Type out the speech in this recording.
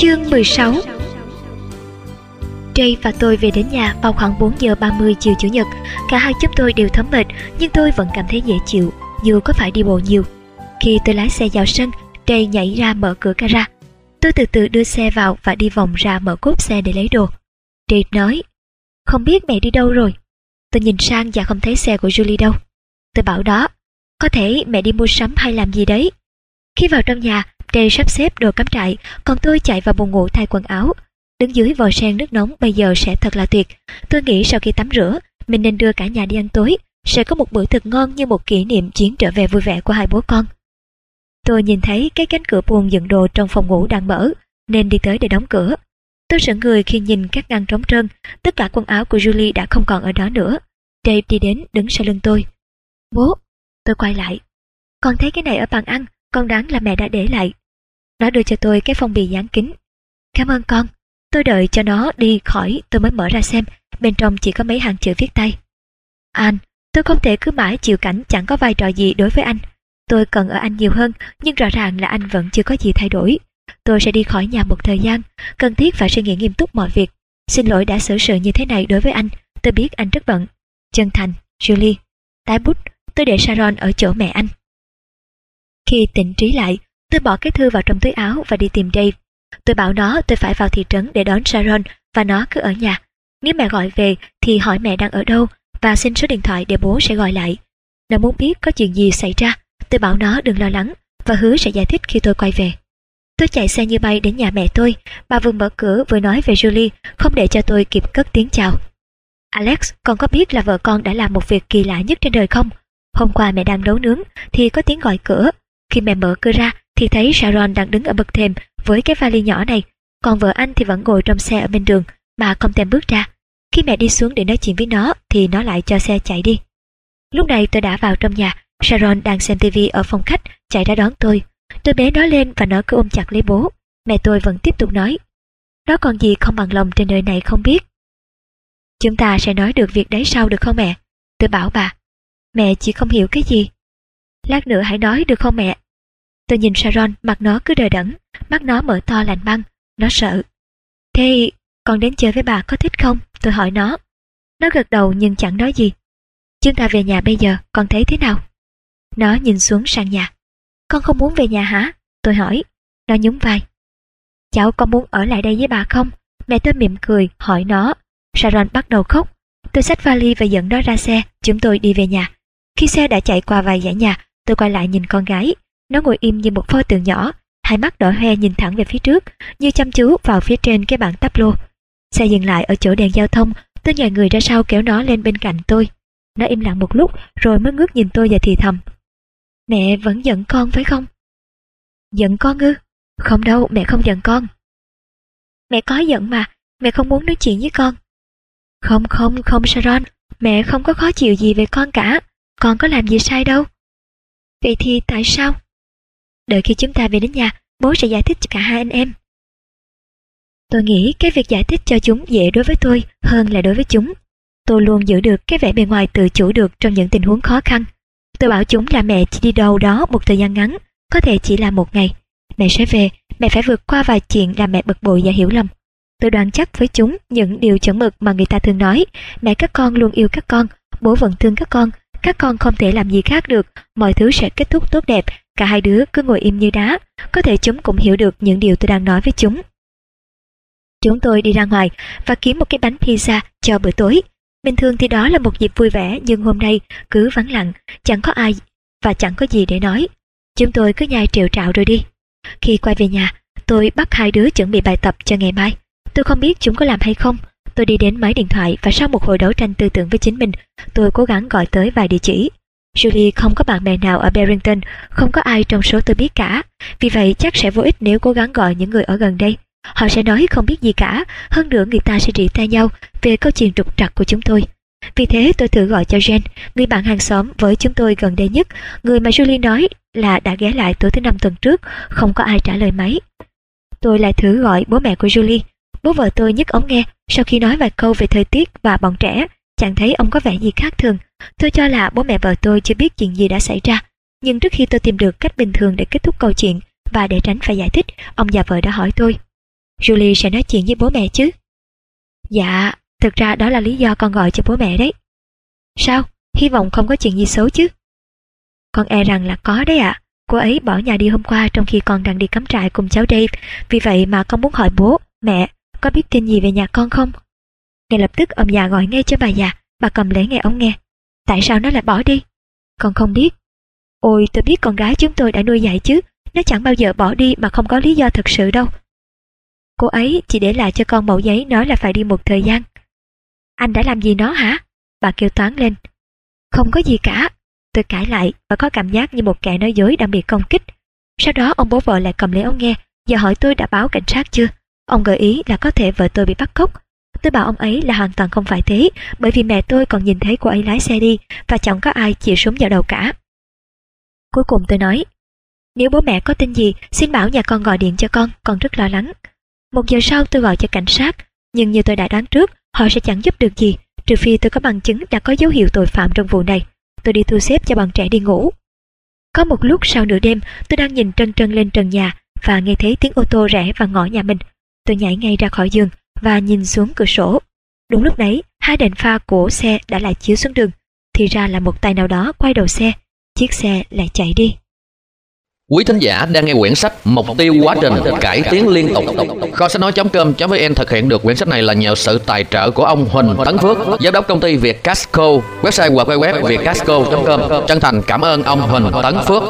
Chương 16 Jay và tôi về đến nhà vào khoảng 4 giờ 30 chiều Chủ nhật. Cả hai chúng tôi đều thấm mệt, nhưng tôi vẫn cảm thấy dễ chịu, dù có phải đi bộ nhiều. Khi tôi lái xe vào sân, Jay nhảy ra mở cửa gara. Tôi từ từ đưa xe vào và đi vòng ra mở cốp xe để lấy đồ. Jay nói, không biết mẹ đi đâu rồi. Tôi nhìn sang và không thấy xe của Julie đâu. Tôi bảo đó, có thể mẹ đi mua sắm hay làm gì đấy. Khi vào trong nhà, Jay sắp xếp đồ cắm trại, còn tôi chạy vào buồng ngủ thay quần áo. Đứng dưới vòi sen nước nóng bây giờ sẽ thật là tuyệt. Tôi nghĩ sau khi tắm rửa, mình nên đưa cả nhà đi ăn tối, sẽ có một bữa thật ngon như một kỷ niệm chuyến trở về vui vẻ của hai bố con. Tôi nhìn thấy cái cánh cửa buồng dựng đồ trong phòng ngủ đang mở, nên đi tới để đóng cửa. Tôi sững người khi nhìn các ngăn trống trơn, tất cả quần áo của Julie đã không còn ở đó nữa. Dave đi đến đứng sau lưng tôi. Bố, tôi quay lại. Con thấy cái này ở bàn ăn, con đoán là mẹ đã để lại. Nó đưa cho tôi cái phong bì dán kính. Cảm ơn con. Tôi đợi cho nó đi khỏi tôi mới mở ra xem, bên trong chỉ có mấy hàng chữ viết tay. Anh, tôi không thể cứ mãi chịu cảnh chẳng có vai trò gì đối với anh. Tôi cần ở anh nhiều hơn, nhưng rõ ràng là anh vẫn chưa có gì thay đổi. Tôi sẽ đi khỏi nhà một thời gian, cần thiết phải suy nghĩ nghiêm túc mọi việc. Xin lỗi đã xử sự như thế này đối với anh, tôi biết anh rất bận. Chân thành, Julie. Tái bút, tôi để Sharon ở chỗ mẹ anh. Khi tỉnh trí lại, tôi bỏ cái thư vào trong túi áo và đi tìm Dave. Tôi bảo nó tôi phải vào thị trấn để đón Sharon và nó cứ ở nhà. Nếu mẹ gọi về thì hỏi mẹ đang ở đâu và xin số điện thoại để bố sẽ gọi lại. Nó muốn biết có chuyện gì xảy ra, tôi bảo nó đừng lo lắng và hứa sẽ giải thích khi tôi quay về. Tôi chạy xe như bay đến nhà mẹ tôi, bà vừa mở cửa vừa nói về Julie, không để cho tôi kịp cất tiếng chào. Alex, con có biết là vợ con đã làm một việc kỳ lạ nhất trên đời không? Hôm qua mẹ đang nấu nướng thì có tiếng gọi cửa. Khi mẹ mở cửa ra thì thấy Sharon đang đứng ở bậc thềm với cái vali nhỏ này, còn vợ anh thì vẫn ngồi trong xe ở bên đường mà không thèm bước ra. Khi mẹ đi xuống để nói chuyện với nó thì nó lại cho xe chạy đi. Lúc này tôi đã vào trong nhà, Sharon đang xem tivi ở phòng khách chạy ra đón tôi. Tôi bé nó lên và nó cứ ôm chặt lấy bố. Mẹ tôi vẫn tiếp tục nói. Nó còn gì không bằng lòng trên đời này không biết. Chúng ta sẽ nói được việc đấy sau được không mẹ? Tôi bảo bà. Mẹ chỉ không hiểu cái gì. Lát nữa hãy nói được không mẹ? Tôi nhìn Sharon, mặt nó cứ đờ đẫn, mắt nó mở to lạnh băng, nó sợ. Thế con đến chơi với bà có thích không? Tôi hỏi nó. Nó gật đầu nhưng chẳng nói gì. Chúng ta về nhà bây giờ, con thấy thế nào? Nó nhìn xuống sang nhà. Con không muốn về nhà hả? Tôi hỏi. Nó nhún vai. Cháu có muốn ở lại đây với bà không? Mẹ tôi mỉm cười, hỏi nó. Sharon bắt đầu khóc. Tôi xách vali và dẫn nó ra xe, chúng tôi đi về nhà. Khi xe đã chạy qua vài dãy nhà, tôi quay lại nhìn con gái. Nó ngồi im như một pho tượng nhỏ, hai mắt đỏ hoe nhìn thẳng về phía trước, như chăm chú vào phía trên cái bảng táp lô. Xe dừng lại ở chỗ đèn giao thông, tôi nhảy người ra sau kéo nó lên bên cạnh tôi. Nó im lặng một lúc rồi mới ngước nhìn tôi và thì thầm. Mẹ vẫn giận con phải không? Giận con ư? Không đâu, mẹ không giận con. Mẹ có giận mà, mẹ không muốn nói chuyện với con. Không không, không Sharon, mẹ không có khó chịu gì về con cả, con có làm gì sai đâu. Vậy thì tại sao? Đợi khi chúng ta về đến nhà, bố sẽ giải thích cho cả hai anh em. Tôi nghĩ cái việc giải thích cho chúng dễ đối với tôi hơn là đối với chúng. Tôi luôn giữ được cái vẻ bề ngoài tự chủ được trong những tình huống khó khăn. Tôi bảo chúng là mẹ chỉ đi đâu đó một thời gian ngắn, có thể chỉ là một ngày. Mẹ sẽ về, mẹ phải vượt qua vài chuyện làm mẹ bực bội và hiểu lầm. Tôi đoán chắc với chúng những điều chuẩn mực mà người ta thường nói, mẹ các con luôn yêu các con, bố vẫn thương các con, các con không thể làm gì khác được, mọi thứ sẽ kết thúc tốt đẹp, cả hai đứa cứ ngồi im như đá, có thể chúng cũng hiểu được những điều tôi đang nói với chúng. Chúng tôi đi ra ngoài và kiếm một cái bánh pizza cho bữa tối. Bình thường thì đó là một dịp vui vẻ nhưng hôm nay cứ vắng lặng, chẳng có ai và chẳng có gì để nói. Chúng tôi cứ nhai triệu trạo rồi đi. Khi quay về nhà, tôi bắt hai đứa chuẩn bị bài tập cho ngày mai. Tôi không biết chúng có làm hay không. Tôi đi đến máy điện thoại và sau một hồi đấu tranh tư tưởng với chính mình, tôi cố gắng gọi tới vài địa chỉ. Julie không có bạn bè nào ở Barrington, không có ai trong số tôi biết cả. Vì vậy chắc sẽ vô ích nếu cố gắng gọi những người ở gần đây. Họ sẽ nói không biết gì cả, hơn nữa người ta sẽ rỉ tay nhau về câu chuyện trục trặc của chúng tôi. Vì thế tôi thử gọi cho Jen, người bạn hàng xóm với chúng tôi gần đây nhất, người mà Julie nói là đã ghé lại tối thứ năm tuần trước, không có ai trả lời máy. Tôi lại thử gọi bố mẹ của Julie. Bố vợ tôi nhấc ống nghe sau khi nói vài câu về thời tiết và bọn trẻ, chẳng thấy ông có vẻ gì khác thường. Tôi cho là bố mẹ vợ tôi chưa biết chuyện gì đã xảy ra. Nhưng trước khi tôi tìm được cách bình thường để kết thúc câu chuyện và để tránh phải giải thích, ông già vợ đã hỏi tôi. Julie sẽ nói chuyện với bố mẹ chứ? Dạ, thực ra đó là lý do con gọi cho bố mẹ đấy. Sao? Hy vọng không có chuyện gì xấu chứ? Con e rằng là có đấy ạ. Cô ấy bỏ nhà đi hôm qua trong khi con đang đi cắm trại cùng cháu Dave. Vì vậy mà con muốn hỏi bố, mẹ, có biết tin gì về nhà con không? Ngay lập tức ông già gọi ngay cho bà già, bà cầm lấy nghe ông nghe. Tại sao nó lại bỏ đi? Con không biết. Ôi, tôi biết con gái chúng tôi đã nuôi dạy chứ. Nó chẳng bao giờ bỏ đi mà không có lý do thật sự đâu. Cô ấy chỉ để lại cho con mẫu giấy nói là phải đi một thời gian. Anh đã làm gì nó hả? Bà kêu toán lên. Không có gì cả. Tôi cãi lại và có cảm giác như một kẻ nói dối đang bị công kích. Sau đó ông bố vợ lại cầm lấy ống nghe và hỏi tôi đã báo cảnh sát chưa. Ông gợi ý là có thể vợ tôi bị bắt cóc. Tôi bảo ông ấy là hoàn toàn không phải thế bởi vì mẹ tôi còn nhìn thấy cô ấy lái xe đi và chẳng có ai chĩa súng vào đầu cả. Cuối cùng tôi nói nếu bố mẹ có tin gì xin bảo nhà con gọi điện cho con, con rất lo lắng. Một giờ sau tôi gọi cho cảnh sát nhưng như tôi đã đoán trước họ sẽ chẳng giúp được gì trừ phi tôi có bằng chứng đã có dấu hiệu tội phạm trong vụ này. Tôi đi thu xếp cho bọn trẻ đi ngủ. Có một lúc sau nửa đêm tôi đang nhìn trân trân lên trần nhà và nghe thấy tiếng ô tô rẽ vào ngõ nhà mình. Tôi nhảy ngay ra khỏi giường và nhìn xuống cửa sổ. Đúng lúc đấy, hai đèn pha của xe đã lại chiếu xuống đường. Thì ra là một tay nào đó quay đầu xe, chiếc xe lại chạy đi. Quý thính giả đang nghe quyển sách Mục tiêu quá trình cải tiến liên tục. Kho sách nói.com.vn thực hiện được quyển sách này là nhờ sự tài trợ của ông Huỳnh Tấn Phước, giám đốc công ty Việt Casco, website www vietcasco.com. Chân thành cảm ơn ông Huỳnh Tấn Phước.